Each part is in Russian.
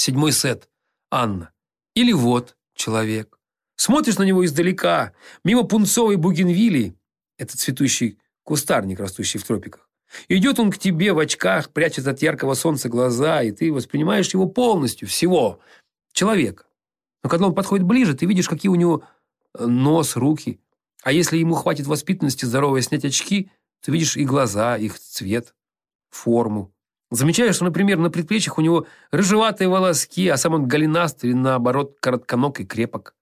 Седьмой сет. Анна. Или вот человек. Смотришь на него издалека, мимо пунцовой бугенвилии. Это цветущий кустарник, растущий в тропиках. Идет он к тебе в очках, прячет от яркого солнца глаза, и ты воспринимаешь его полностью, всего, человека. Но когда он подходит ближе, ты видишь, какие у него э, нос, руки. А если ему хватит воспитанности здоровой снять очки, ты видишь и глаза, их цвет, форму. Замечаешь, что, например, на предплечьях у него рыжеватые волоски, а сам он голенастый или, наоборот, коротконог и крепок.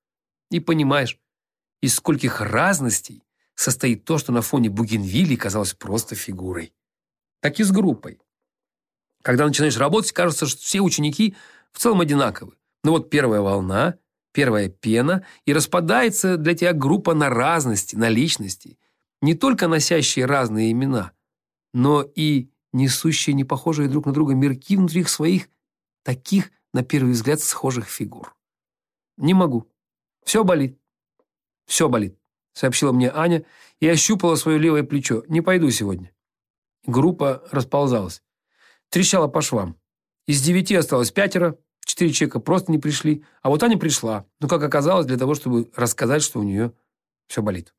И понимаешь, из скольких разностей состоит то, что на фоне бугенвилли казалось просто фигурой. Так и с группой. Когда начинаешь работать, кажется, что все ученики в целом одинаковы. Но вот первая волна, первая пена, и распадается для тебя группа на разности, на личности, не только носящие разные имена, но и несущие непохожие друг на друга мирки внутри их своих, таких, на первый взгляд, схожих фигур. Не могу. Все болит. Все болит сообщила мне Аня и ощупала свое левое плечо. «Не пойду сегодня». Группа расползалась. Трещала по швам. Из девяти осталось пятеро, четыре человека просто не пришли, а вот Аня пришла, ну, как оказалось, для того, чтобы рассказать, что у нее все болит.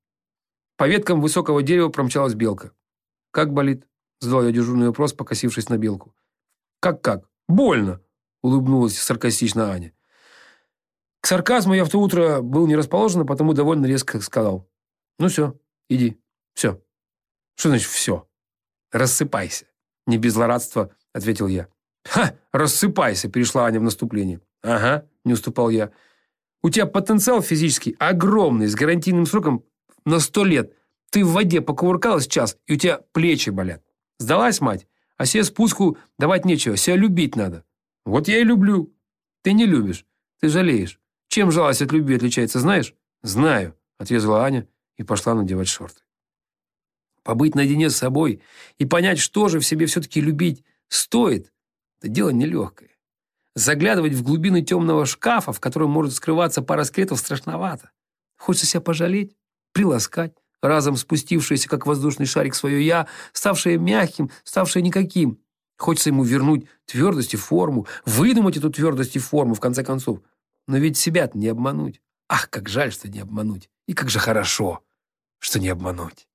По веткам высокого дерева промчалась белка. «Как болит?» – задал я дежурный вопрос, покосившись на белку. «Как-как? Больно!» – улыбнулась саркастично Аня. К сарказму я в то утро был не расположен, а потому довольно резко сказал. Ну все, иди. Все. Что значит все? Рассыпайся. Не без злорадства, ответил я. Ха, рассыпайся, перешла Аня в наступление. Ага, не уступал я. У тебя потенциал физический огромный, с гарантийным сроком на сто лет. Ты в воде покувыркалась час, и у тебя плечи болят. Сдалась, мать? А себе спуску давать нечего, себя любить надо. Вот я и люблю. Ты не любишь, ты жалеешь. Чем жалость от любви отличается, знаешь? Знаю, отрезала Аня и пошла надевать шорты. Побыть наедине с собой и понять, что же в себе все-таки любить стоит, это дело нелегкое. Заглядывать в глубины темного шкафа, в котором может скрываться пара скелетов, страшновато. Хочется себя пожалеть, приласкать, разом спустившееся, как воздушный шарик, свое «я», ставшее мягким, ставшее никаким. Хочется ему вернуть твердость и форму, выдумать эту твердость и форму, в конце концов. Но ведь себя-то не обмануть. Ах, как жаль, что не обмануть. И как же хорошо, что не обмануть.